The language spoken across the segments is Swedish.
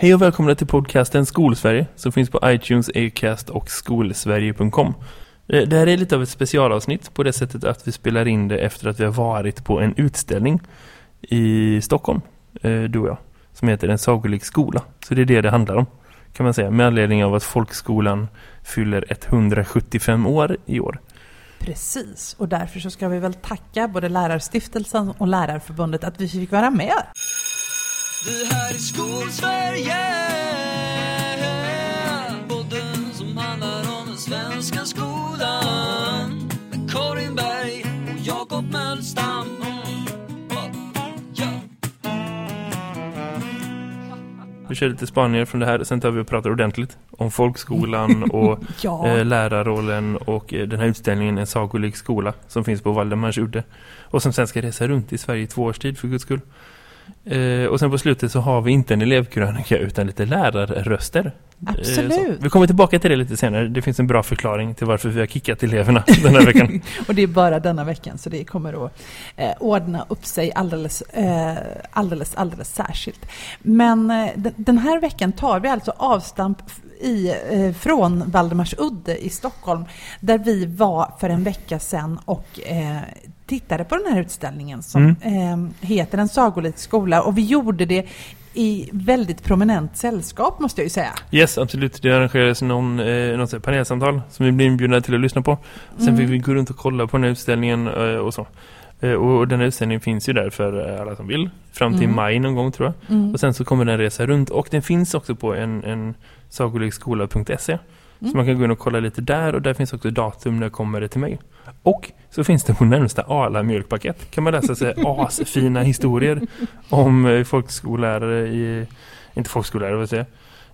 Hej och välkomna till podcasten Skolsverige som finns på iTunes, Acast och skolsverige.com. Eh, det här är lite av ett specialavsnitt på det sättet att vi spelar in det efter att vi har varit på en utställning i Stockholm, eh, du och jag, som heter En sagolik skola. Så det är det det handlar om, kan man säga, med anledning av att folkskolan fyller 175 år i år. Precis, och därför så ska vi väl tacka både Lärarstiftelsen och Lärarförbundet att vi fick vara med. Det här är Skolsverige Podden som handlar om den svenska skolan Med Karin Berg och Jakob Mölstam. Vi kör lite spaningar från det här, sen tar vi och pratar ordentligt om folkskolan och Ja. eh, lärarrollen och eh, den här utställningen En sagolik skola som finns på Valdemarsudde och som sen ska resa runt i Sverige i två års tid för guds skull. Eh, och sen på slutet så har vi inte en elevkrönika utan lite lärarröster. Eh. Absolut. Vi kommer tillbaka till det lite senare. Det finns en bra förklaring till varför vi har kickat eleverna den här veckan. Och det är bara denna veckan så det kommer att eh, ordna upp sig alldeles, eh, alldeles, alldeles särskilt. Men eh, den, här veckan tar vi alltså avstamp i, eh, från Valdemarsudde i Stockholm där vi var för en vecka sedan och eh, tittade på den här utställningen som eh, heter En sagolik skola och vi gjorde det i väldigt prominent sällskap måste jag ju säga. Yes, absolut. Det arrangerades någon, eh, något panelsamtal som vi blev inbjudna till att lyssna på. Sen fick vi gå runt och kolla på den här utställningen eh, och så. Eh, och, och den här utställningen finns ju där för eh, alla som vill. Fram till Mm. maj någon gång tror jag. Mm. Och sen så kommer den resa runt. Och den finns också på en, en sagolikskola.se. Mm. Så man kan gå in och kolla lite där. Och där finns också datum när kommer det till mig. Och så finns det på närmsta Arla mjölkpaket. Kan man läsa sig asfina historier om eh, folkskollärare i... Inte folkskollärare, vad säger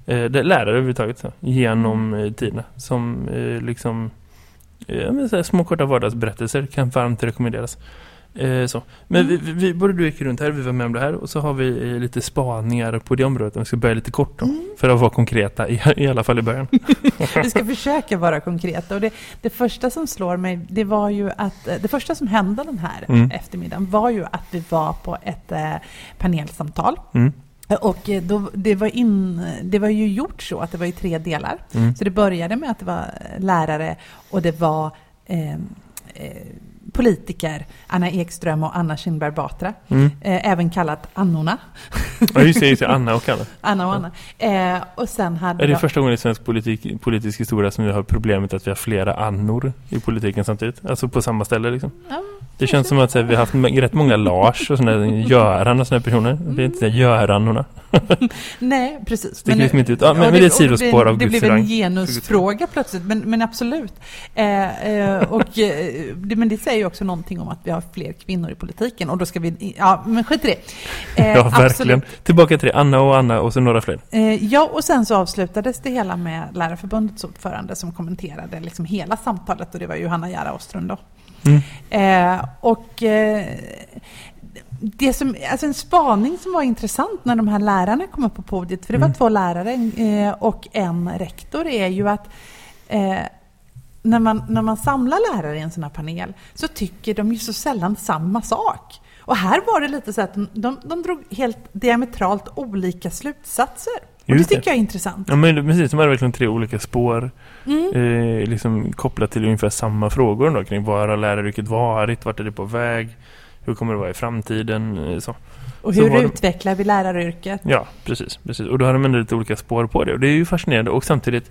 jag? Eh, lärare överhuvudtaget så, genom eh, tiderna. Som liksom... Små korta vardagsberättelser kan varmt rekommenderas. Eh, så. Men vi, vi, vi, både du gick runt här, vi var med om det här och så har vi eh, lite spaningar på det området. Vi ska börja lite kort då, för att vara konkreta, i, i alla fall i början. Vi ska försöka vara konkreta. Och det, det första som slår mig, det var ju att eh, det första som hände den här Mm. eftermiddagen var ju att vi var på ett eh, panelsamtal. Mm. Och eh, då, det, var in, det var ju gjort så att det var i tre delar. Mm. Så det började med att det var lärare och det var eh, politiker, Anna Ekström och Anna Kinberg Batra, Mm. eh, även kallat Annorna. Ja, just det, just det, Anna och Anna. Anna och Anna. Eh, och sen hade Är det de- första gången i svensk politik, politisk historia som vi har problemet att vi har flera annor i politiken samtidigt? Alltså på samma ställe liksom. Ja, Det känns som att här, vi har haft rätt många Lars och sådana Göran och sådana personer. Det är inte Göranorna. Nej, precis. Sticker liksom inte ut. Ja, men- och men det är ett det sidospår blir- av Det blev en genusfråga plötsligt, men, men absolut. Eh, eh, och, eh, det, men det säger ju också någonting om att vi har fler kvinnor i politiken och då ska vi... Ja, men skit i det. Eh, Ja, verkligen. absolut. Tillbaka till det. Anna och Anna och så några fler. Eh, ja, och sen så avslutades det hela med Lärarförbundets ordförande som kommenterade liksom hela samtalet och det var Johanna Jara Ostrund då. Mm. Eh, och det som, alltså en spaning som var intressant när de här lärarna kom upp på podiet, för det var Mm. två lärare eh, och en rektor, är ju att eh, när, man, när man samlar lärare i en sån här panel så tycker de ju så sällan samma sak. Och här var det lite så att de, de, de drog helt diametralt olika slutsatser. Och det tycker jag är intressant. Ja, men precis. De hade verkligen tre olika spår. Mm. Eh, liksom kopplat till ungefär samma frågor då, kring var har läraryrket varit? Vart är det på väg? Hur kommer det vara i framtiden? Eh, Så. Och så hur de- utvecklar vi läraryrket? Ja, precis, precis. Och då har de ändå lite olika spår på det. Och det är ju fascinerande. Och samtidigt,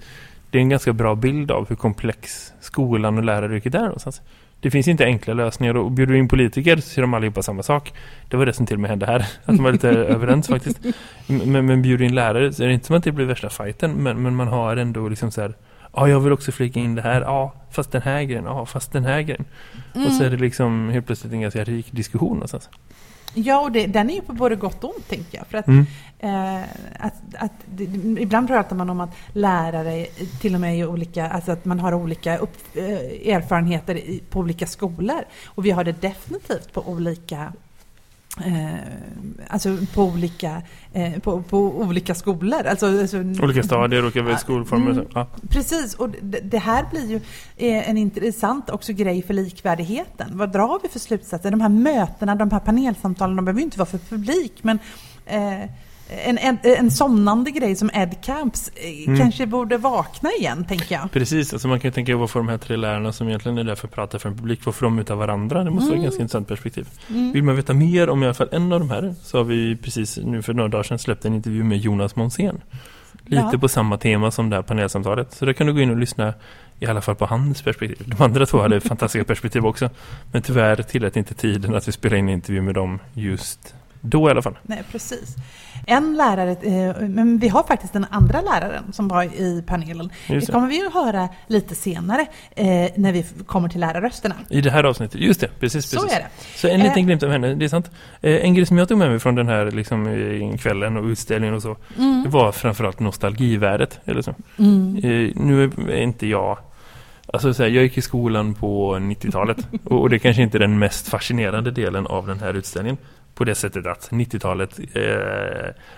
det är en ganska bra bild av hur komplex skolan och läraryrket är någonstans. Det finns inte enkla lösningar. Och bjuder du in politiker så ser de allihopa samma sak. Det var det som till och med hände här. Att de var lite överens faktiskt. Men, men bjuder in lärare så är det inte som att det blir värsta fighten. Men, men man har ändå liksom så här... Ja, jag vill också flika in det här. Ja, fast den här grejen. Ja, fast den här grejen. Och så är det liksom helt plötsligt en ganska rik diskussion någonstans. Ja, och det, den är ju på både gott och ont, tänker jag. För att, Mm. eh, att, att det, ibland pratar man om att lärare till och med är olika, alltså att man har olika upp, eh, erfarenheter i, på olika skolor. Och vi har det definitivt på olika Eh, alltså på olika, eh, på, på olika skolor. Alltså, alltså, Olika stadier, olika Ja, skolformer. mm. Ja. Precis, och det, det här blir ju eh, en intressant också grej för likvärdigheten. Vad drar vi för slutsatser? De här mötena, de här panelsamtalen, de behöver ju inte vara för publik, men eh, en, en, en somnande grej som Ed Camps eh, Mm. kanske borde vakna igen, tänker jag. Precis, alltså man kan ju tänka varför de här tre lärarna som egentligen är där för att prata för en publik, varför de utav varandra? Det måste vara ett ganska intressant perspektiv. Mm. Vill man veta mer om i alla fall en av de här så har vi precis nu för några dagar sedan släppt en intervju med Jonas Monsén. Lite Ja. på samma tema som det här panelsamtalet. Så där kan du gå in och lyssna i alla fall på hans perspektiv. De andra två hade fantastiska perspektiv också. Men tyvärr tillät inte tiden att vi spelade in en intervju med dem just då i alla fall. Nej, precis. En lärare, eh, men vi har faktiskt den andra läraren som var i panelen. Just Det kommer vi att höra lite senare eh, när vi kommer till lärarrösterna. I det här avsnittet, just det, precis, Så precis. är det. Så en liten Eh. glimt av henne, det är sant. En grej som jag tog med mig från den här liksom, kvällen och utställningen och så, det var framförallt nostalgivärdet. Eller så. Mm. Nu är inte jag... Alltså så här, jag gick i skolan på 90-talet och, och det kanske inte är den mest fascinerande delen av den här utställningen. På det sättet att 90-talet, eh,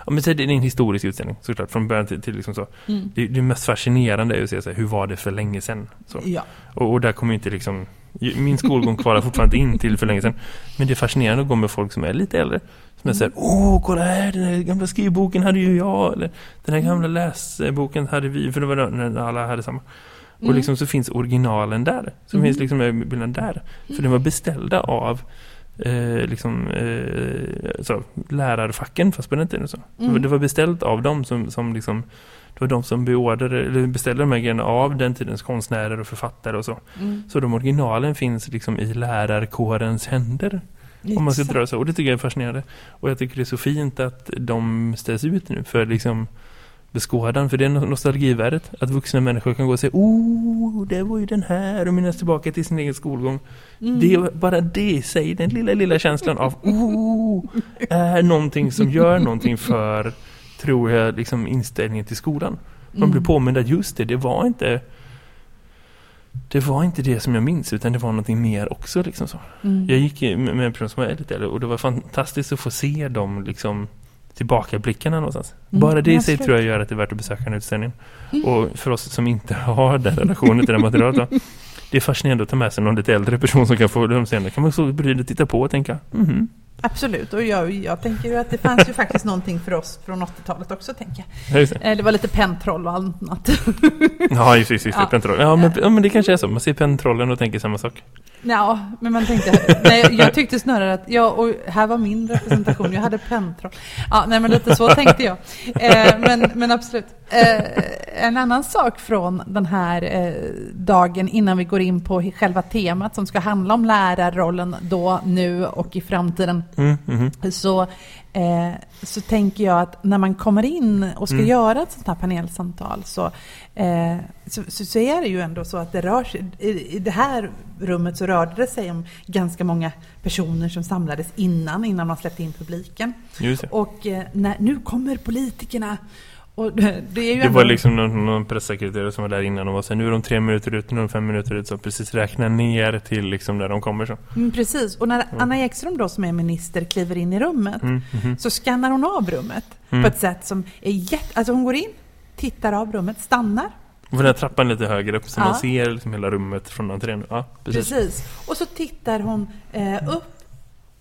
ja men det är en historisk utställning såklart från början till, till liksom så. Mm. Det, det mest fascinerande är att se så här, hur var det för länge sedan? Så. Ja. Och, och där kommer inte liksom Min skolgång kvalar fortfarande in till för länge sedan Men det är fascinerande att gå med folk som är lite äldre Som är såhär, åh kolla här, den här gamla skrivboken hade ju jag Eller den här gamla läsboken hade vi För det var när alla hade samma Och Mm. liksom så finns originalen där Så Mm. finns liksom eh, bilden där För den var beställda av eh, liksom, eh, så, lärarfacken fast på den tiden så. Mm. Det var beställt av dem som, som liksom det var de som beordrade, eller beställde de här grejerna av den tidens konstnärer och författare och så. Mm. Så de originalen finns liksom i lärarkårens händer. Om man ska dra så. Och det tycker jag är fascinerande. Och jag tycker det är så fint att de ställs ut nu för liksom beskådan. För det är no- nostalgivärdet. Att vuxna människor kan gå och säga Oh, det var ju den här och minnas tillbaka till sin egen skolgång. Mm. Det är bara det i sig, den lilla, lilla känslan av Oh, är någonting som gör någonting för, tror jag, liksom inställningen till skolan. Man blir Mm. påmind att just det, det var inte det var inte det som jag minns utan det var någonting mer också liksom så. Mm. Jag gick med en person som var äldre och det var fantastiskt att få se dem liksom tillbakablickarna någonstans. Mm, Bara det i sig tror jag gör att det är värt att besöka en utställning. Mm. Och för oss som inte har den relationen till det materialet då, det är fascinerande att ta med sig någon lite äldre person som kan få dem senare. Kan man så och titta på och tänka, mhm. Absolut, och jag, jag tänker ju att det fanns ju faktiskt någonting för oss från 80-talet också, tänker jag. Det. Eh, Det var lite pentroll och annat. Ja, just, just, just Ja. det. Pentroll. Ja, men, ja, men det kanske är så. Man ser pentrollen och tänker samma sak. Ja, men man tänkte, nej, jag tyckte snarare att, ja, och här var min representation, jag hade pentroll. Ja, nej men lite så tänkte jag. Eh, men, men absolut. Eh, en annan sak från den här eh, dagen innan vi går in på själva temat som ska handla om lärarrollen då, nu och i framtiden Mm, mhm. så, eh, så tänker jag att när man kommer in och ska Mm. göra ett sånt här panelsamtal så, eh, så, så, är det ju ändå så att det rör sig, i, i det här rummet så rörde det sig om ganska många personer som samlades innan, innan man släppte in publiken. Och eh, när, nu kommer politikerna. Och det, det ändå, var liksom någon, någon pressekreterare som var där innan och var så här, nu är de tre minuter ut, nu är de fem minuter ut, så precis räkna ner till liksom där de kommer så. Mm, precis, och när Anna Ekström då som är minister kliver in i rummet Mm, mhm. så skannar hon av rummet Mm. på ett sätt som är jätte... Alltså hon går in, tittar av rummet, stannar. Och den här trappan lite högre upp så Ja. man ser liksom hela rummet från entrén. Ja, precis. Precis. Och så tittar hon eh, upp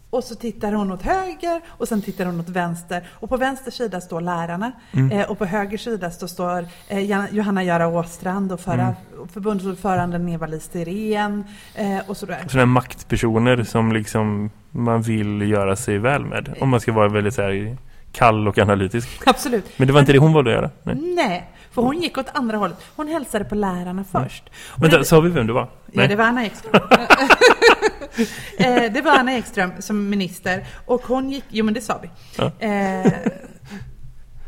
och så tittar hon åt höger och sen tittar hon åt vänster. Och på vänster sida står lärarna Mm. eh, och på höger sida så står eh, Johanna Göra Åstrand och förra, Mm. förbundsordföranden Eva-Lis eh, och sådär. Sådana maktpersoner som liksom man vill göra sig väl med. Om man ska vara väldigt så här kall och analytisk. Absolut. Men det var inte det hon valde att göra. Nej. Nej, för hon gick åt andra hållet. Hon hälsade på lärarna först. Och Vänta, det- sa vi vem det var? Ja, det var Anna Ekström. eh, det var Anna Ekström som minister och hon gick, jo men det sa vi. Ja.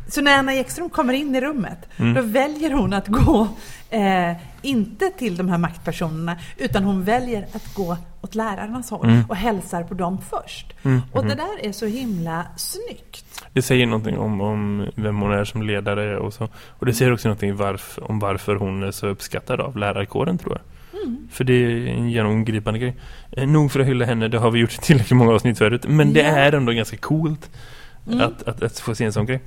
Så när Anna Ekström kommer in i rummet, Mm. då väljer hon att gå, eh, inte till de här maktpersonerna, utan hon väljer att gå åt lärarnas håll Mm. och hälsar på dem först. Mm, Och det där är så himla snyggt. Det säger någonting om, om vem hon är som ledare och så. Och det säger också någonting varf, om varför hon är så uppskattad av lärarkåren tror jag. Mm. För det är en genomgripande grej. Eh, nog för att hylla henne, det har vi gjort tillräckligt många avsnitt förut. Men det är ändå ganska coolt Mm. att, att, att få se en sån grej.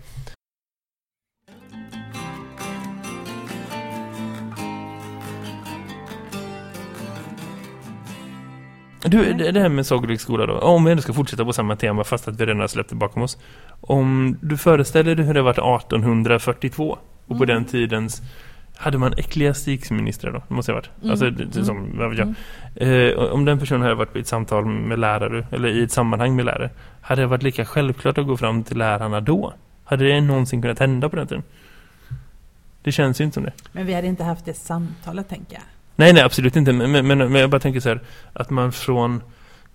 Du, det, det här med Sagoviks skola då. Om vi ändå ska fortsätta på samma tema fast att vi redan har släppt det bakom oss. Om du föreställer dig hur det var 1842 och på Mm. den tidens hade man ecklesiastikministrar då, måste det ha varit. Mm. Alltså, det, som, vad vet jag. Mm. Eh, om den personen hade varit på ett samtal med lärare eller i ett sammanhang med lärare hade det varit lika självklart att gå fram till lärarna då? Hade det någonsin kunnat hända på den tiden? Det känns ju inte som det. Men vi hade inte haft det samtalet, tänker jag. Nej, nej, absolut inte. Men, men, men jag bara tänker så här att man från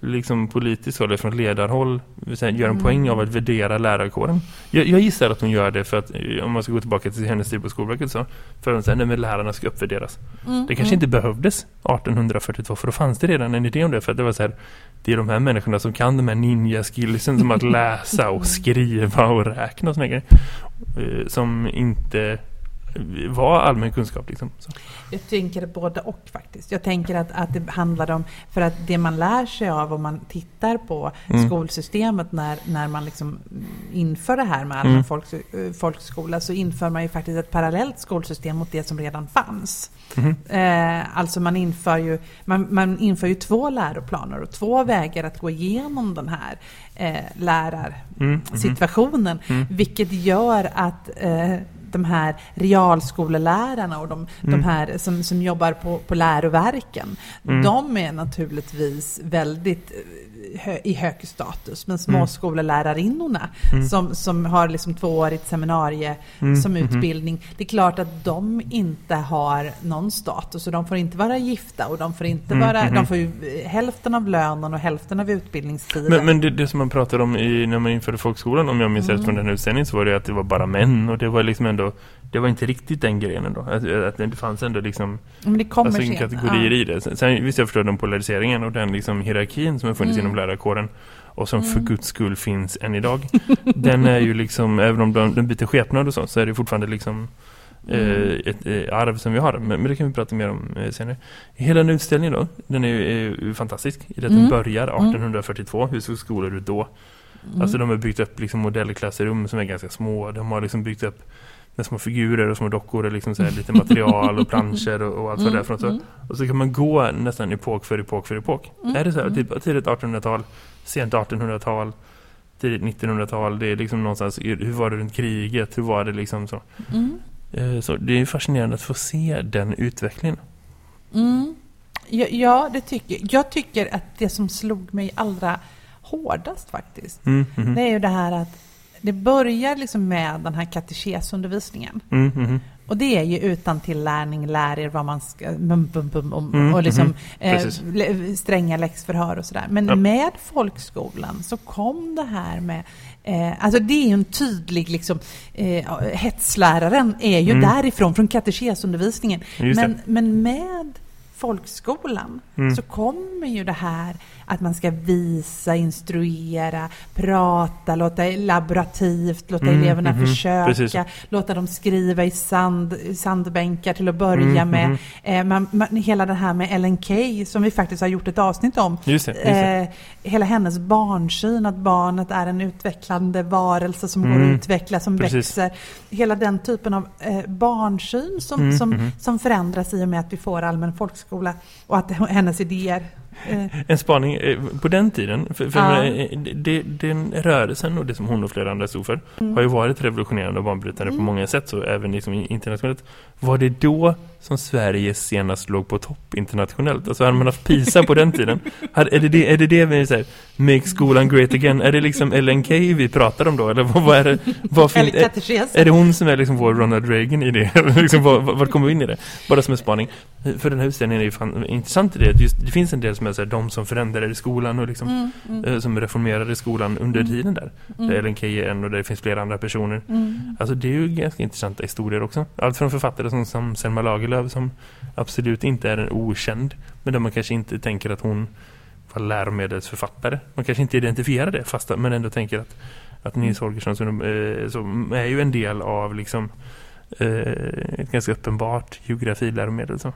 liksom politiskt håll, eller från ledarhåll gör en Mm. poäng av att värdera lärarkåren. Jag, jag gissar att hon gör det för att, om man ska gå tillbaka till hennes tid på Skolverket så, för att säga, nej men lärarna ska uppvärderas. Mm, Det kanske inte behövdes 1842 för då fanns det redan en idé om det för att det var så här det är de här människorna som kan de här ninja-skillsen som att läsa och skriva och räkna och såna grejer eh, som inte var allmän kunskap liksom. Så. Jag tänker både och faktiskt. Jag tänker att, att det handlar om, för att det man lär sig av om man tittar på Mm. skolsystemet när, när man liksom inför det här med allmän Mm. folks, eh, folkskola så inför man ju faktiskt ett parallellt skolsystem mot det som redan fanns. Mhm. Eh, alltså man inför, ju, man, man inför ju två läroplaner och två vägar att gå igenom den här eh, lärarsituationen. Mm. Mm. Vilket gör att eh, de här realskolelärarna och de, Mm. de här som, som jobbar på, på läroverken, Mm. de är naturligtvis väldigt eh, hö, i hög status. Men Mm. småskolelärarinnorna Mm. som, som har liksom tvåårigt seminarie Mm. som Mhm. utbildning, det är klart att de inte har någon status och de får inte vara gifta och de får inte Mm, vara, de får ju eh, hälften av lönen och hälften av utbildningstiden. Men, men det, det som man pratade om i, när man införde folkskolan, om jag minns rätt Mm. från den utställningen, så var det att det var bara män. Och det var liksom ändå, det var inte riktigt den grejen ändå. Att, att det fanns ändå liksom, Men det kommer alltså sent. kategorier i det. Sen, sen visst jag förstår den polariseringen och den liksom hierarkin som har funnits Mm. inom lärarkåren. Och som för Mm. guds skull finns än idag. den är ju liksom, även om den, den byter skepnad och så, så är det fortfarande liksom eh, Mm. ett eh, arv som vi har. Men, det kan vi prata mer om eh, senare. Hela den utställningen då, den är ju, fantastisk. I det att den Mm. börjar 1842. Hur såg skolor ut då? Mm. Alltså de har byggt upp liksom modellklassrum som är ganska små. De har liksom byggt upp med små figurer och små dockor och liksom så här lite material och planscher och, och allt vad det är för något. Så. Mm. Och så kan man gå nästan epok för epok för epok. Mm. Är det så här, Mm. typ tidigt 1800-tal, sent 1800-tal, tidigt 1900-tal. Det är liksom någonstans, hur var det runt kriget? Hur var det liksom så? Mm. Eh, Så det är fascinerande att få se den utvecklingen. Mm. Ja, ja, det tycker jag. Jag tycker att det som slog mig allra hårdast faktiskt, Mm, mhm. det är ju det här att det börjar liksom med den här katekesundervisningen. Mm, mhm. Och det är ju utan tillärning, lär er vad man ska, bum, bum, bum, och, Mm, och liksom mhm. eh, stränga läxförhör och sådär. Men Ja. med folkskolan så kom det här med Eh, alltså det är ju en tydlig, liksom, eh, hetsläraren är ju Mm. därifrån, från katekesundervisningen. Men, men med folkskolan Mm. så kommer ju det här att man ska visa, instruera, prata, låta laborativt, låta Mm, eleverna mhm, försöka, precis. låta dem skriva i sand, sandbänkar till att börja Mm, med. mhm. Eh, man, man, hela det här med Ellen Key som vi faktiskt har gjort ett avsnitt om. Just det, just det. Eh, hela hennes barnsyn, att barnet är en utvecklande varelse som går Mm, att utveckla, som precis. växer. Hela den typen av eh, barnsyn som, Mm, som, mhm. som förändras i och med att vi får allmän folkskola och att hennes idéer En spaning eh, på den tiden, för, för Ja. eh, det, den rörelsen och det som hon och flera andra stod för Mm. har ju varit revolutionerande och banbrytande på Mm. många sätt, så även liksom internationellt. Var det då som Sverige senast låg på topp internationellt? Alltså hade man haft PISA på den tiden? Hade, är, det det, är det det vi säger? Make skolan great again? Är det liksom Key vi pratar om då? Eller vad, vad är det? Vad fin- är, är det hon som är liksom vår Ronald Reagan i det? liksom, var, var, var kommer vi in i det? Bara som en spaning. För den här utställningen är ju fan intressant i det. att Just, det finns en del som är så här, de som förändrade skolan och liksom, Mm, mm, eh, som reformerade skolan under Mm. tiden där. mm, Där Key är en och där det finns flera andra personer. mm. Alltså det är ju ganska intressanta historier också. Allt från författare som, som Selma Lagerlöf som absolut inte är en okänd. Men där man kanske inte tänker att hon var läromedelsförfattare. Man kanske inte identifierar det fast men ändå tänker att, att Nils Holgersson som, eh, som är ju en del av liksom eh, ett ganska uppenbart geografiläromedel. Så.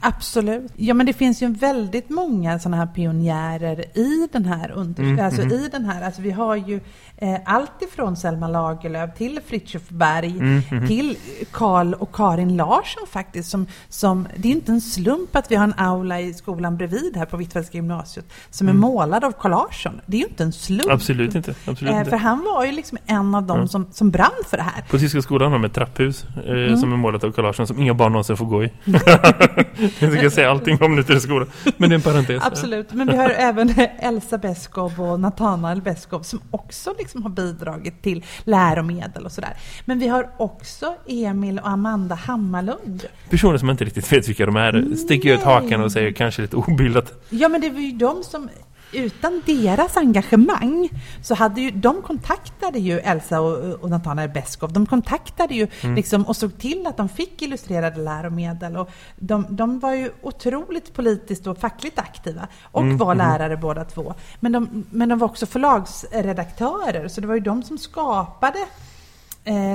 Absolut. Ja, men det finns ju väldigt många sådana här pionjärer i den här under... Mm, alltså mhm. i den här, alltså vi har ju eh, allt ifrån Selma Lagerlöf till Fritiof Berg Mm, mhm. till Karl och Karin Larsson faktiskt. Som, som, det är inte en slump att vi har en aula i skolan bredvid här på Hvitfeldtska gymnasiet som är målad av Carl Larsson. Det är ju inte en slump. Mm. Absolut inte. Absolut Eh, för han var ju liksom en av dem som, som brann för det här. På Tyska skolan har de ett trapphus eh, Mm. som är målat av Carl Larsson som inga barn någonsin får gå i. jag ska säga allting om Nyttig skola. Men det är en parentes. Absolut, men vi har även Elsa Beskow och Nathanael Beskow som också liksom har bidragit till läromedel och sådär. Men vi har också Emil och Amanda Hammarlund. Personer som inte riktigt vet vilka de är sticker ut Nej. hakan och säger kanske lite obildat. Ja, men det var ju de som utan deras engagemang så hade ju, de kontaktade ju Elsa och, och Nathanael Beskow. De kontaktade ju Mm. liksom och såg till att de fick illustrerade läromedel. Och de, de var ju otroligt politiskt och fackligt aktiva och Mm, var mhm. lärare båda två. Men de, men de var också förlagsredaktörer så det var ju de som skapade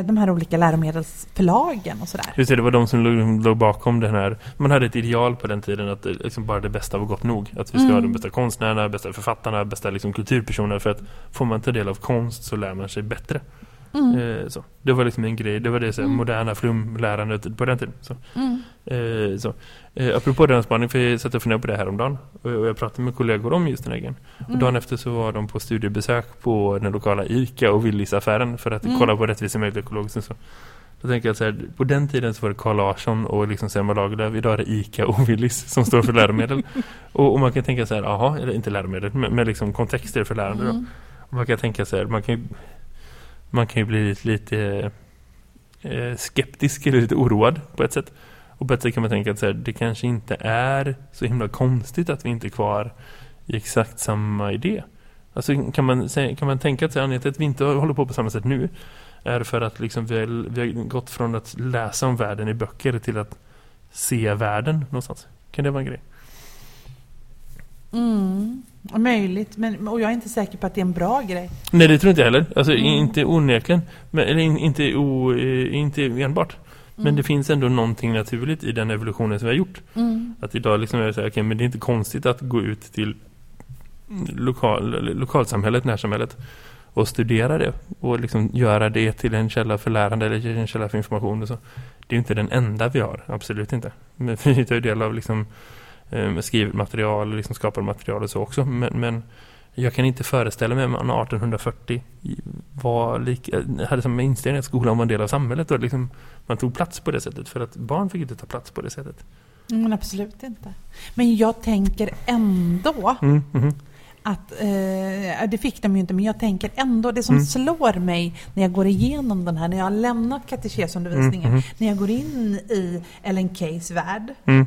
de här olika läromedelsförlagen och sådär. Just det, det var de som låg, låg bakom den här. Man hade ett ideal på den tiden att det, liksom bara det bästa var gott nog. Att vi ska Mm. ha de bästa konstnärerna, bästa författarna, bästa liksom kulturpersoner. För att får man ta del av konst så lär man sig bättre. Mm. Eh, så. Det var liksom en grej. Det var det så här, Mm. moderna flumlärandet på den tiden. Så. Mm. Eh, så. Eh, apropå den spaning, för jag satt och funderade på det här om dagen och, jag pratade med kollegor om just den här grejen. Och Mm. dagen efter så var de på studiebesök på den lokala ICA och Willys-affären för att Mm. kolla på rättvisemärkt ekologiskt och så. Då tänker jag så här, på den tiden så var det Carl Larsson och liksom Selma Lagerlöf. Idag är det ICA och Willys som står för läromedel. och, och man kan tänka så här, aha, eller inte läromedel, men, men liksom kontexter för lärande då. Mm. Och man kan tänka så här, man kan man kan ju bli lite, lite skeptisk eller lite oroad på ett sätt. Och på ett sätt kan man tänka att så här, det kanske inte är så himla konstigt att vi inte är kvar i exakt samma idé. Alltså kan man, kan man tänka att så här, anledningen till att vi inte håller på på samma sätt nu är för att liksom vi, har, vi har gått från att läsa om världen i böcker till att se världen någonstans. Kan det vara en grej? Mm, möjligt, men, och jag är inte säker på att det är en bra grej. Nej, det tror inte jag heller. Alltså Mm. inte onekligen. Men, eller in, inte, o, inte enbart. Men Mm. det finns ändå någonting naturligt i den evolutionen som vi har gjort. Mm. Att idag liksom är det så här, okej, men det är inte konstigt att gå ut till lokal, lokalsamhället, närsamhället och studera det och liksom göra det till en källa för lärande eller en källa för information och så. Det är ju inte den enda vi har, absolut inte. Men vi tar ju del av liksom eh, skrivet material, liksom skapade material och så också. Men, men jag kan inte föreställa mig att man 1840 var lika, hade samma inställning att skolan var en del av samhället och liksom man tog plats på det sättet för att barn fick inte ta plats på det sättet. Mm, Men absolut inte. Men jag tänker ändå Mm, mhm. att, eh, det fick de ju inte, men jag tänker ändå, det som Mm. slår mig när jag går igenom den här, när jag har lämnat katekesundervisningen, Mm, mhm. när jag går in i Ellen Keys värld, Mm.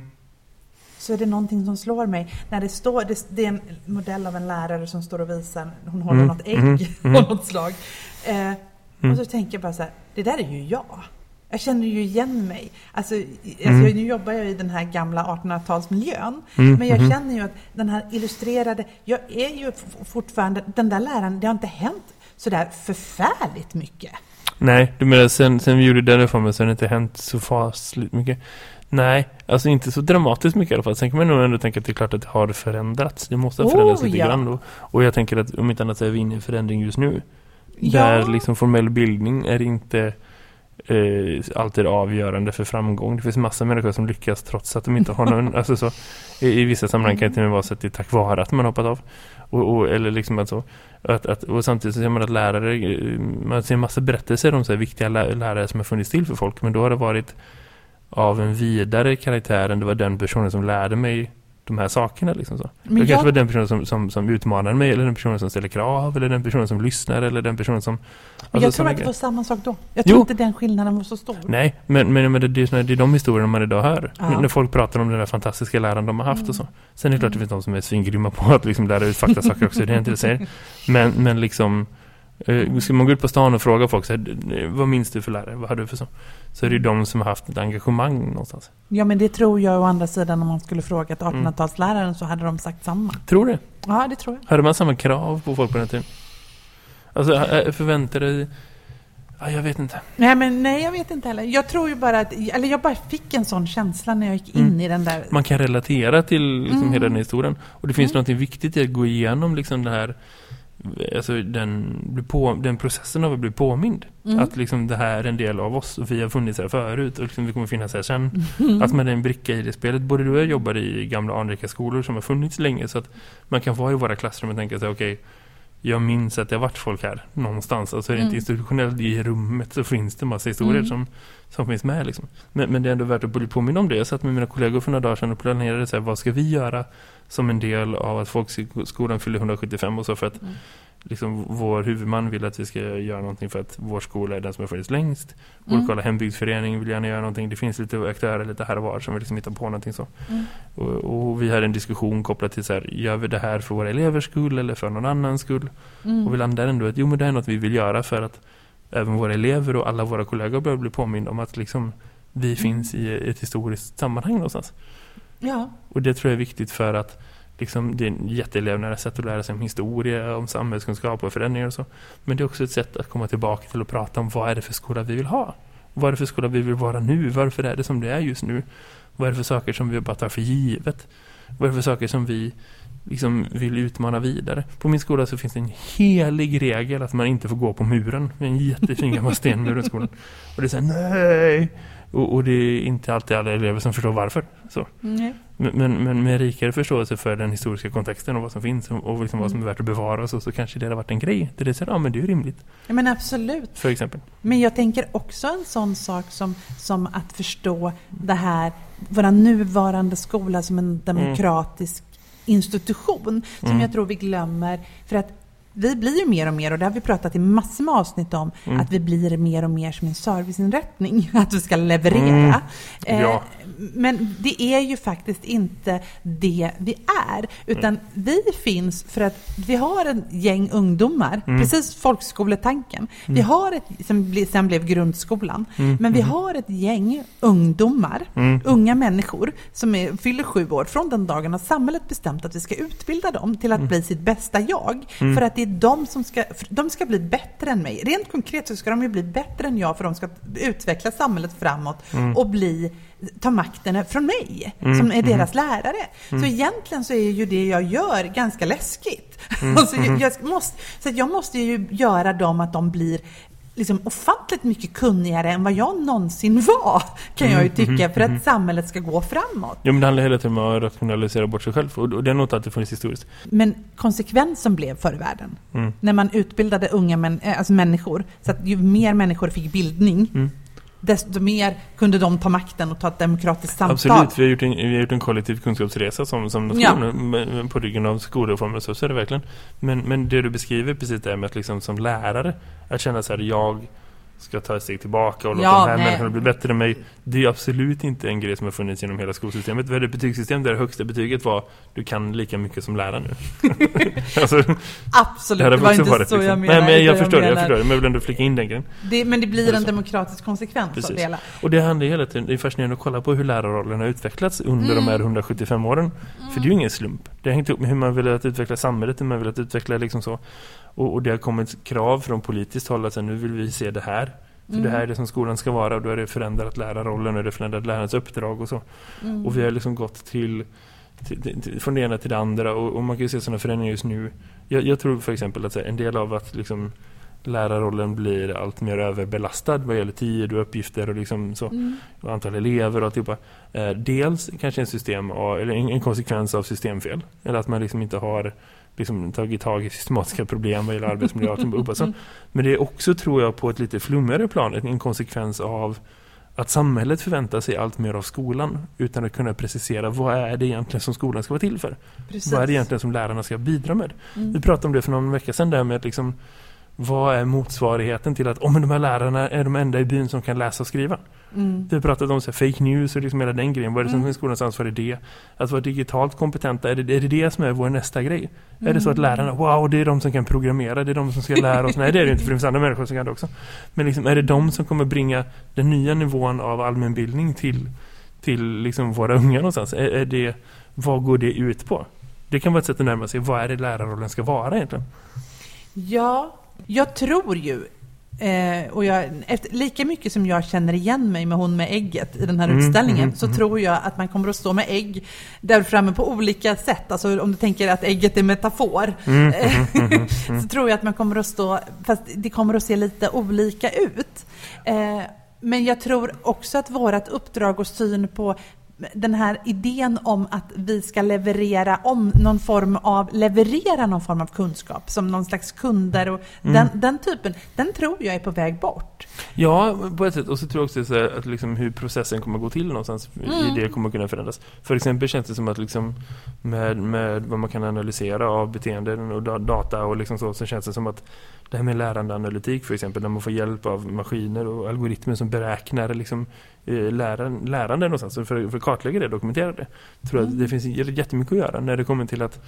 Så är det någonting som slår mig. När det står, det, det är en modell av en lärare som står och visar, hon håller Mm, något ägg mhm. av något slag. Eh, Mm. Och så tänker jag bara så här, det där är ju jag. Jag känner ju igen mig. Alltså, alltså Mm. nu jobbar jag i den här gamla 1800-talsmiljön. Mm, Men jag mhm. känner ju att den här illustrerade, jag är ju fortfarande, den där läraren, det har inte hänt sådär förfärligt mycket. Nej, du menar sen, sen vi gjorde den reformen så har det inte hänt så fasligt mycket. Nej, alltså inte så dramatiskt mycket i alla fall. Sen kan man nog ändå tänka att det är klart att det har förändrats. Det måste ha Oh, förändrats lite ja. grann då. Och jag tänker att om inte annat så är vi inne i en förändring just nu. Ja. Där liksom formell bildning är inte eh, alltid avgörande för framgång. Det finns massa människor som lyckas trots att de inte har någon... alltså så, i, I vissa sammanhang kan det till och med vara så att det är tack vare att man hoppat av. Och, och, eller liksom att så, att, att, och samtidigt så ser man att lärare, eh, man ser massa berättelser om så viktiga lä- lärare som har funnits till för folk. Men då har det varit av en vidare karaktär än det var den personen som lärde mig de här sakerna. Liksom så. Men det jag- kanske var den personen som, som, som utmanar mig eller den personen som ställer krav eller den personen som lyssnar eller den personen som... Men alltså jag tror att det var samma sak då. Jag tror Jo. inte den skillnaden var så stor. Nej, men, men, men det, det, är det är de historierna man idag hör. Ja. När folk pratar om den där fantastiska läraren de har haft Mm. och så. Sen är det klart att det finns de som är svingrymma på att liksom lära ut faktasaker också. Det är inte det säger. Men, men liksom... Eh, ska man gå ut på stan och fråga folk så här, vad minns du för lärare? Vad hade du för så? Så är det ju de som har haft ett engagemang någonstans. Ja, men det tror jag å andra sidan om man skulle frågat Mm. 1800-talsläraren så hade de sagt samma. Tror du? Ja, det tror jag. Hade man samma krav på folk på den tiden? Alltså förväntade Ja, jag vet inte. Nej, men nej, jag vet inte heller. Jag tror ju bara att, eller jag bara fick en sån känsla när jag gick in Mm. i den där. Man kan relatera till liksom, Mm. hela den här historien. Och det finns Mm. något viktigt i att gå igenom liksom, det här, alltså, den, bli på, den processen av att bli påmind. Mm. Att liksom, det här är en del av oss och vi har funnits här förut och liksom, vi kommer finnas här sen. Mm. Att man är en bricka i det spelet. Både du och jag jobbar i gamla anrika skolor som har funnits länge så att man kan vara i våra klassrum och tänka sig okej, jag minns att det har varit folk här någonstans. Alltså är det Mm. inte institutionellt i rummet så finns det massa historier Mm. som, som finns med. Liksom. Men, men det är ändå värt att bli påminna om det. Jag satt med mina kollegor för några dagar sedan och planerade så här, vad ska vi göra som en del av att folkskolan fyller 175 och så för att Mm. liksom, vår huvudman vill att vi ska göra någonting för att vår skola är den som har funnits längst. Vår Mm. lokala hembygdsförening vill gärna göra någonting. Det finns lite aktörer lite här och var som vill liksom hitta på någonting så. Mm. Och, och vi hade en diskussion kopplat till så här, gör vi det här för våra elevers skull eller för någon annans skull? Mm. Och vi landade ändå att jo men det är något vi vill göra för att även våra elever och alla våra kollegor börjar bli påminna om att liksom vi Mm. finns i ett historiskt sammanhang någonstans. Ja. Och det tror jag är viktigt för att liksom, det är en jätteelevnära sätt att lära sig om historia, om samhällskunskap och förändringar och så. Men det är också ett sätt att komma tillbaka till att prata om vad är det för skola vi vill ha? Vad är det för skola vi vill vara nu? Varför är det som det är just nu? Vad är det för saker som vi bara tar för givet? Vad är det för saker som vi liksom vill utmana vidare? På min skola så finns det en helig regel att man inte får gå på muren. Det är en jättefin gammal stenmur i skolan. Och det är så här, nej! Och, och det är inte alltid alla elever som förstår varför. Så. Nej. Men, men, med rikare förståelse för den historiska kontexten och vad som finns och, liksom vad som är värt att bevara och så, så kanske det hade varit en grej. Det är så ja men det är ju rimligt, Ja, men absolut. för exempel. Men jag tänker också en sån sak som, som att förstå det här, vår nuvarande skola som en demokratisk institution, som Mm. jag tror vi glömmer. För att vi blir ju mer och mer, och det har vi pratat i massor med avsnitt om, Mm. att vi blir mer och mer som en serviceinrättning, att vi ska leverera. Mm. Eh, Ja. Men det är ju faktiskt inte det vi är, utan vi finns för att vi har en gäng ungdomar, Mm. precis folkskoletanken. Vi har ett, som sen blev grundskolan, Mm. men vi har ett gäng ungdomar, Mm. unga människor, som är, fyller sju år. Från den dagen har samhället bestämt att vi ska utbilda dem till att bli sitt bästa jag. Mm. För att det är de som ska, de ska bli bättre än mig. Rent konkret så ska de ju bli bättre än jag, för de ska utveckla samhället framåt Mm. och bli, ta makten från mig, Mm. som är Mm. deras lärare. Så egentligen så är ju det jag gör ganska läskigt. Mm. Alltså, jag, jag måste, så jag måste ju göra dem att de blir liksom ofantligt mycket kunnigare än vad jag någonsin var, kan jag ju Mm, tycka, för att samhället ska gå framåt. Jo men det handlar hela tiden om att rationalisera bort sig själv och, det har nog alltid funnits historiskt. Men konsekvensen blev förr i världen, Mm. när man utbildade unga män, äh, alltså människor, så att ju mer människor fick bildning, Mm. Desto mer kunde de ta makten och ta ett demokratiskt samtal. Absolut, vi har gjort en, vi har gjort en kollektiv kunskapsresa som, som nation Ja. på ryggen av skolreformer, så, så är det verkligen. Men, men det du beskriver precis det med att liksom som lärare, att känna så här, jag ska ta ett steg tillbaka och låta Ja, de här människorna bli bättre än mig. Det är absolut inte en grej som har funnits genom hela skolsystemet. Vi hade ett betygssystem där det högsta betyget var du kan lika mycket som lärare nu. alltså, Absolut, det det var inte varit så jag liksom. menar. Nej men jag förstår det, jag förstår det. Men jag vill ändå flika in den grejen. Det, men det blir en demokratisk konsekvens av Precis. det hela. Och det handlar hela tiden, det är fascinerande att kolla på hur lärarrollen har utvecklats under Mm. de här 175 åren. För det är ju ingen slump. Det har hängt ihop med hur man vill att utveckla samhället, hur man vill att utveckla liksom så. Och, och det har kommit krav från politiskt håll att nu vill vi se det här. För Mm. det här är det som skolan ska vara och då är det förändrat lärarrollen och det är förändrat lärarens uppdrag och så. Mm. Och vi har liksom gått till, till, till, till från det ena till det andra och, och man kan ju se sådana förändringar just nu. Jag, jag tror för exempel att här, en del av att liksom lärarrollen blir allt mer överbelastad vad gäller tid och uppgifter och liksom så Mm. och antal elever och alltihopa. Eh, dels kanske en system eller en, en konsekvens av systemfel. Eller att man liksom inte har liksom, tagit tag i systematiska problem vad gäller arbetsmiljö och så. Men det är också, tror jag, på ett lite flummigare plan en konsekvens av att samhället förväntar sig allt mer av skolan utan att kunna precisera vad är det egentligen som skolan ska vara till för. Precis. Vad är det egentligen som lärarna ska bidra med? Mm. Vi pratade om det för någon vecka sedan där med att liksom, vad är motsvarigheten till att om de här lärarna är de enda i byn som kan läsa och skriva? Mm. Vi har pratat om så här, fake news och liksom hela den grejen. Vad är det som Mm. är skolans ansvar i det? Att vara digitalt kompetenta, är det, är det det som är vår nästa grej? Är det så att Mm. lärarna, wow, det är de som kan programmera, det är de som ska lära oss? Nej, det är det inte, för det finns andra människor som kan det också. Men liksom, är det de som kommer bringa den nya nivån av allmänbildning till, till liksom våra unga någonstans? Är, är det, vad går det ut på? Det kan vara ett sätt att närma sig, vad är det lärarrollen ska vara egentligen? Ja, jag tror ju Eh, och jag, efter, lika mycket som jag känner igen mig med hon med ägget i den här Mm, utställningen mm, så mm. tror jag att man kommer att stå med ägg där framme på olika sätt. Alltså om du tänker att ägget är metafor Mm, eh, mm, mm, mm. så tror jag att man kommer att stå, fast det kommer att se lite olika ut. Eh, men jag tror också att vårt uppdrag och syn på den här idén om att vi ska leverera om någon form av, leverera någon form av kunskap som någon slags kunder och Mm. den, den typen, den tror jag är på väg bort. Ja, på ett sätt. Och så tror jag också så här att liksom hur processen kommer gå till någonstans Mm. i det kommer kunna förändras. För exempel känns det som att liksom med, med vad man kan analysera av beteenden och da- data och liksom så, så känns det som att det här med lärandeanalytik för exempel, när man får hjälp av maskiner och algoritmer som beräknar liksom, eh, läran, lärande någonstans för, för att kartlägga det, dokumentera det. Jag tror att Mm. det finns jättemycket att göra när det kommer till att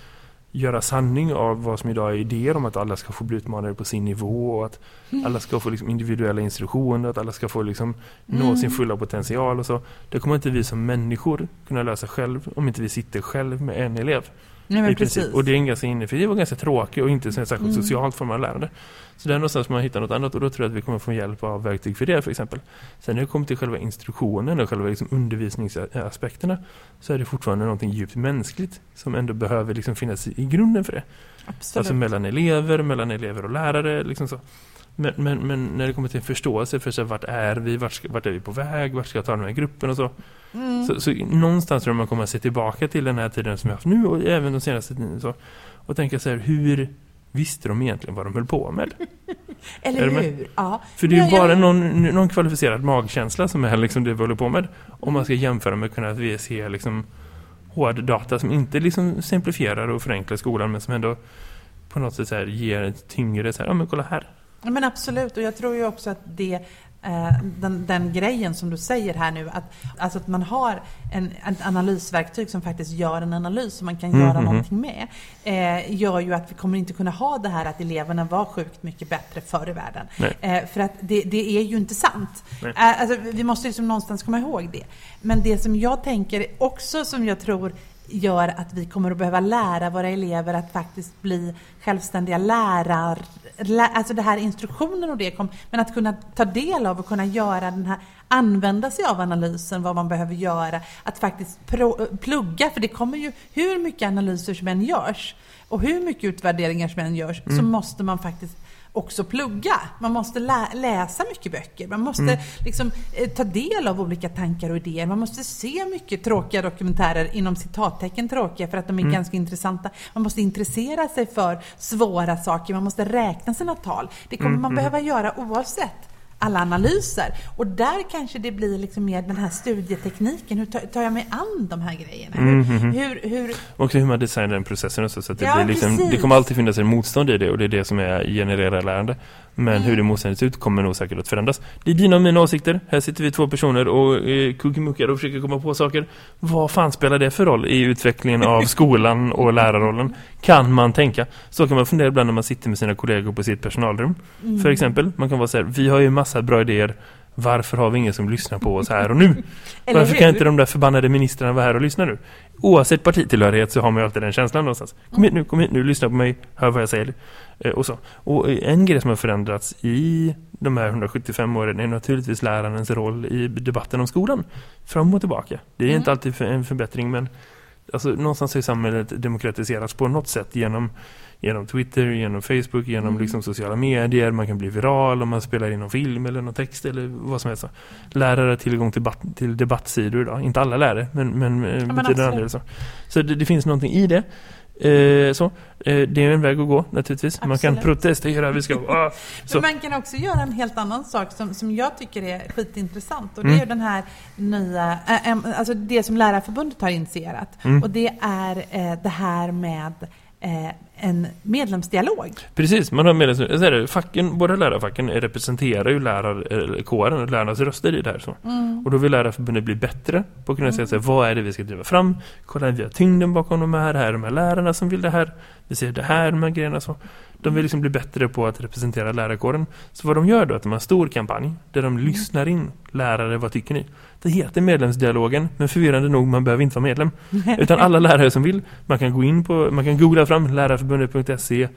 göra sanning av vad som idag är idéer om att alla ska få bli utmanade på sin nivå och att alla ska få liksom individuella instruktioner, att alla ska få liksom nå Mm. sin fulla potential och så. Det kommer inte vi som människor kunna lösa själv om inte vi sitter själv med en elev. Nej, men i princip. precis. Och det är en ganska ineffektiv och ganska tråkig och inte särskilt Mm. socialt form av lärande. Så det är någonstans man hittar något annat och då tror jag att vi kommer få hjälp av verktyg för det för exempel. Sen när det kommer till själva instruktionen och själva liksom undervisningsaspekterna så är det fortfarande någonting djupt mänskligt som ändå behöver liksom finnas i i grunden för det. Absolut. Alltså mellan elever, mellan elever och lärare. Liksom så. Men, men, men när det kommer till en förståelse för så här, vart är vi, vart, ska, vart är vi på väg, vart ska jag ta den här gruppen och så. Mm. Så, så någonstans tror jag man kommer att se tillbaka till den här tiden som har haft nu och även de senaste tiden så. Och tänka så här, hur visste de egentligen vad de höll på med? Eller du med? hur? Ja. För det är ju Men jag- bara någon, någon kvalificerad magkänsla som är liksom det vi håller på med. Om man ska jämföra med att vi se liksom hård data som inte liksom simplifierar och förenklar skolan men som ändå på något sätt så här ger ett tyngre så här, ja men kolla här. Ja, men absolut, och jag tror ju också att det, den, den grejen som du säger här nu, att, alltså att man har en, en analysverktyg som faktiskt gör en analys som man kan Mm, göra mhm. någonting med, eh, gör ju att vi kommer inte kunna ha det här att eleverna var sjukt mycket bättre förr i världen. Eh, för att det, det är ju inte sant. Eh, alltså, vi måste liksom någonstans komma ihåg det. Men det som jag tänker också som jag tror gör att vi kommer att behöva lära våra elever att faktiskt bli självständiga lärare. Lä, alltså det här instruktionen och det kom, men att kunna ta del av och kunna göra den här, använda sig av analysen, vad man behöver göra, att faktiskt pro, plugga, för det kommer ju hur mycket analyser som än görs och hur mycket utvärderingar som än görs, så måste man faktiskt också plugga. Man måste lä läsa mycket böcker. Man måste Mm. liksom, eh, ta del av olika tankar och idéer. Man måste se mycket tråkiga dokumentärer, inom citattecken tråkiga, för att de är Mm. ganska intressanta. Man måste intressera sig för svåra saker. Man måste räkna sina tal. Det kommer Mm, man behöva göra oavsett alla analyser. Och där kanske det blir liksom mer den här studietekniken. Hur tar, jag mig an de här grejerna? Mm, Hur, mhm. hur, hur, Också hur man designar den processen så att det, Ja, blir liksom, det kommer alltid finnas en motstånd i det och det är det som är genererar lärande. Men Mm. hur det motståndet ser ut kommer nog säkert att förändras. Det är dina och mina åsikter. Här sitter vi två personer och eh, kukimuckar och försöker komma på saker. Vad fan spelar det för roll i utvecklingen av skolan och lärarrollen? Kan man tänka? Så kan man fundera ibland när man sitter med sina kollegor på sitt personalrum. Mm. För exempel, man kan vara så här, vi har ju massa bra idéer. Varför har vi ingen som lyssnar på oss här och nu? Varför kan inte de där förbannade ministrarna vara här och lyssna nu? Oavsett partitillhörighet så har man ju alltid den känslan någonstans. Kom hit nu, kom hit nu, lyssna på mig, hör vad jag säger. Eh, och så. Och eh, en grej som har förändrats i de här 175 åren är naturligtvis lärarens roll i debatten om skolan. Fram och tillbaka. Det är Mm. inte alltid en förbättring men alltså, någonstans har samhället demokratiserats på något sätt genom genom Twitter, genom Facebook, genom Mm. liksom sociala medier. Man kan bli viral om man spelar in någon film eller någon text eller vad som helst. Lärare har tillgång till, debatt, till debattsidor idag. Inte alla lärare, men, men, ja, men betydande andel så. Så det, det finns någonting i det. Eh, så, eh, det är en väg att gå naturligtvis. Man kan Absolut. protestera, vi ska... Ah, så. Men man kan också göra en helt annan sak som, som jag tycker är skitintressant. Och det Mm. är den här nya, äh, alltså det som Lärarförbundet har initierat. Mm. Och det är eh, det här med en medlemsdialog. Precis, man har med så är det, facken, båda lärarfacken representerar ju lärarkåren och lärarnas röster i det här. Så. Och då vill Lärarförbundet bli bättre på att kunna säga här, vad är det vi ska driva fram? Kolla, vi har tyngden bakom de här, här är de här lärarna som vill det här. Vi ser det här, de här grejerna så. De vill liksom bli bättre på att representera lärarkåren. Så vad de gör då är att de har en stor kampanj där de lyssnar in lärare, vad tycker ni? Det heter medlemsdialogen, men förvirrande nog, man behöver inte vara medlem. Utan alla lärare som vill, man kan gå in på, man kan googla fram lärarförbundet.se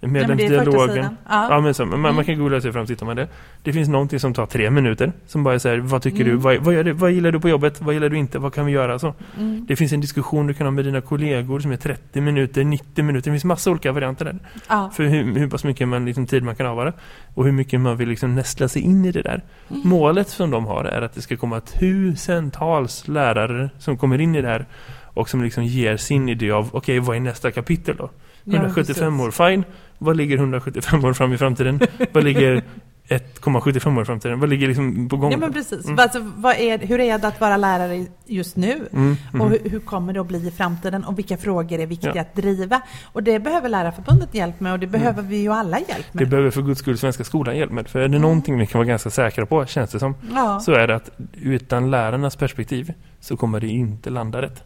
medlemsdialogen. Ja. Ja, men så, man, man Mm. kan googla sig fram tittar man det. Det finns någonting som tar tre minuter. Som bara här, vad tycker du? Mm. Vad, vad, gör du? vad gillar du på jobbet? Vad gillar du inte? Vad kan vi göra? Så. Mm. Det finns en diskussion du kan ha med dina kollegor som är 30 minuter, 90 minuter. Det finns massa olika varianter där. Ja. För hur, hur pass mycket man, liksom, tid man kan avvara. Och hur mycket man vill liksom, nästla sig in i det där. Mm. Målet som de har är att det ska komma tusentals lärare som kommer in i det här. Och som liksom ger sin idé av, okej vad är nästa kapitel då? Ja, 175 precis. år, fine. Vad ligger 175 år fram i framtiden? Vad ligger 1,75 år i framtiden? Vad ligger liksom på gång? Ja men precis. Mm. Alltså, är, hur är det att vara lärare just nu? Mm, mm. Och hur, hur kommer det att bli i framtiden? Och vilka frågor är viktiga Ja. att driva? Och det behöver Lärarförbundet hjälp med och det behöver vi ju alla hjälp Det med. behöver för guds skull svenska skolan hjälp med. För är det Mm. någonting vi kan vara ganska säkra på, känns det som, Ja, så är det att utan lärarnas perspektiv så kommer det inte landa rätt.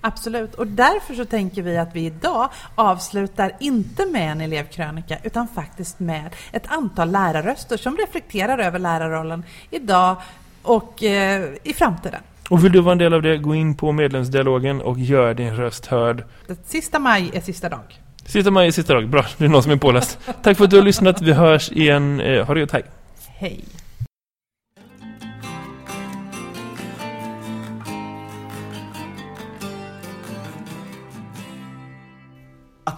Absolut. Och därför så tänker vi att vi idag avslutar inte med en elevkrönika utan faktiskt med ett antal lärarröster som reflekterar över lärarrollen idag och eh, i framtiden. Och vill du vara en del av det, gå in på medlemsdialogen och gör din röst hörd. Sista maj är sista dag. Sista maj är sista dag. Bra, det är någon som är påläst. Tack för att du har lyssnat. Vi hörs igen. Eh, ha det gott, hej. Hej!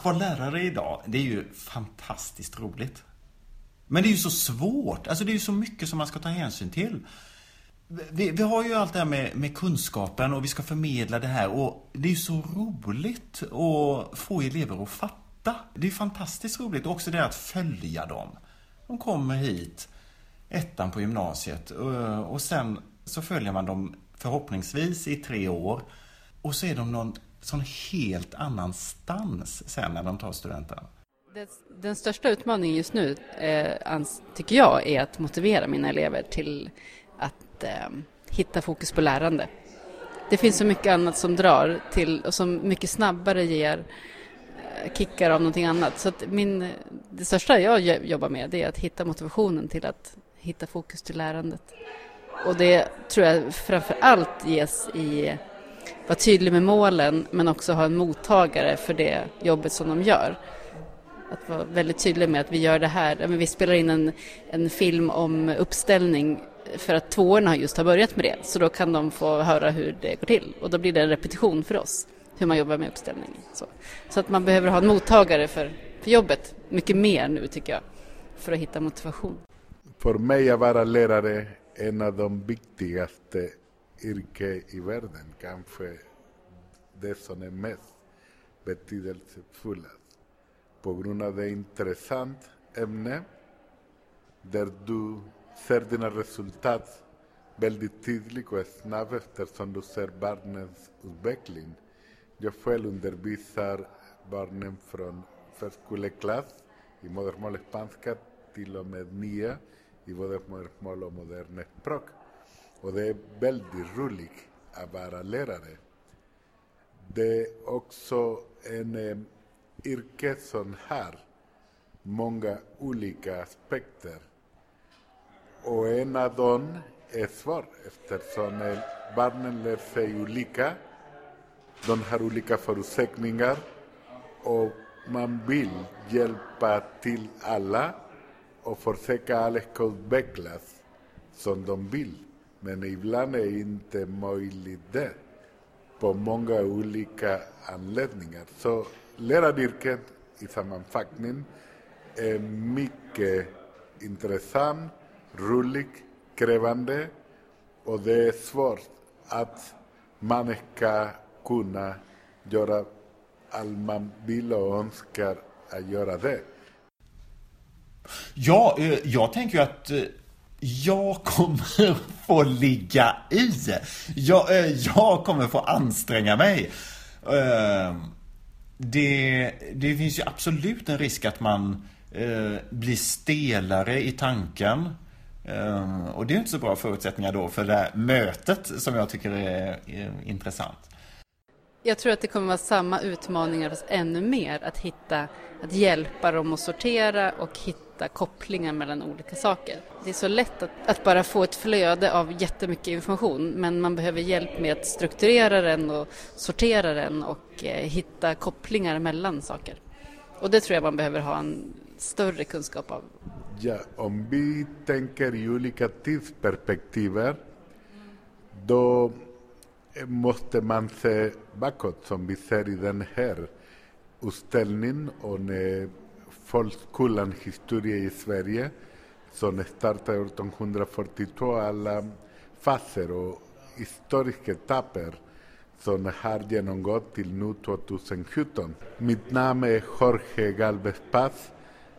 Att vara lärare idag, det är ju fantastiskt roligt. Men det är ju så svårt. Alltså det är ju så mycket som man ska ta hänsyn till. Vi, vi har ju allt det här med, med kunskapen och vi ska förmedla det här och det är ju så roligt att få elever att fatta. Det är ju fantastiskt roligt och också det att följa dem. De kommer hit, ettan på gymnasiet eh, och sen så följer man dem förhoppningsvis i tre år och så är de någon sån helt annanstans sen när de tar studenten. Den största utmaningen just nu, eh, tycker jag, är att motivera mina elever till att eh, hitta fokus på lärande. Det finns så mycket annat som drar till och som mycket snabbare ger eh, kickar av någonting annat. Så att min, det största jag jobbar med det är att hitta motivationen till att hitta fokus till lärandet. Och det tror jag framför allt ges i vara tydlig med målen men också ha en mottagare för det jobbet som de gör. Att vara väldigt tydlig med att vi gör det här. Men Vi spelar in en, en film om uppställning för att tvåorna just har börjat med det. Så då kan de få höra hur det går till. Och då blir det en repetition för oss, hur man jobbar med uppställning. Så, så att man behöver ha en mottagare för, för jobbet, mycket mer nu tycker jag, för att hitta motivation. För mig att vara lärare en av de viktigaste yrken i världen, kanske det som är mest betydelsefullast. På grund av det du ser dina resultat väldigt tydligt och snabbt eftersom du ser barnens utveckling. Jag själv undervisar barnen från förskoleklass i modersmål spanska till och med nio i både modersmål och. Och det är väldigt roligt att vara lärare. Det är också en eh, yrke som har många olika aspekter. Och en av dem är svår eftersom eh, barnen lär sig olika. De har olika förutsättningar och man vill hjälpa till alla och försöka alla ska utvecklas som de vill. Men ibland är inte möjligt det på många olika anledningar. Så läraryrket i sammanfattning är mycket intressant, roligt, krävande och det är svårt att man ska kunna göra allt man vill och önskar att göra det. Ja, eh, jag tänker ju att eh, jag kommer få ligga i. Jag, eh, jag kommer få anstränga mig. Ehm, det, det finns ju absolut en risk att man eh, blir stelare i tanken. Ehm, och det är inte så bra förutsättningar då för det här mötet som jag tycker är intressant. Jag tror att det kommer vara samma utmaningar fast ännu mer att hitta, att hjälpa dem att sortera och hitta kopplingar mellan olika saker. Det är så lätt att, att bara få ett flöde av jättemycket information men man behöver hjälp med att strukturera den och sortera den och eh, hitta kopplingar mellan saker. Och det tror jag man behöver ha en större kunskap av. Ja, om vi tänker i olika tidsperspektiv, då måste man se bakåt som vi ser i den här utställningen om eh, historia i Sverige som startade 1842, alla faser och historiska etapper som har genomgått till nu 2017. Mitt namn är Jorge Galvez Paz.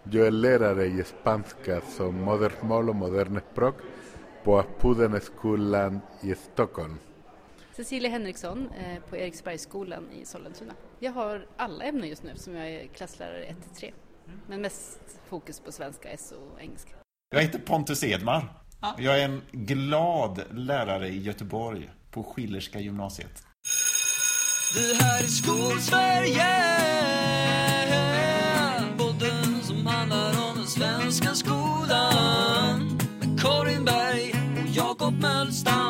Jag är lärare i spanska som modersmål och moderna språk på Aspuddenskolan i Stockholm. Cecilia Henriksson eh, på Eriksbergsskolan i Sollentuna. Jag har alla ämnen just nu som jag är klasslärare 1-3. Men mest fokus på svenska, SO och engelska. Jag heter Pontus Edmar. Jag är en glad lärare i Göteborg på Schillerska gymnasiet. Det här är Skolsverige Podden som handlar om den svenska skolan Med Karin Berg och Jakob Mölstam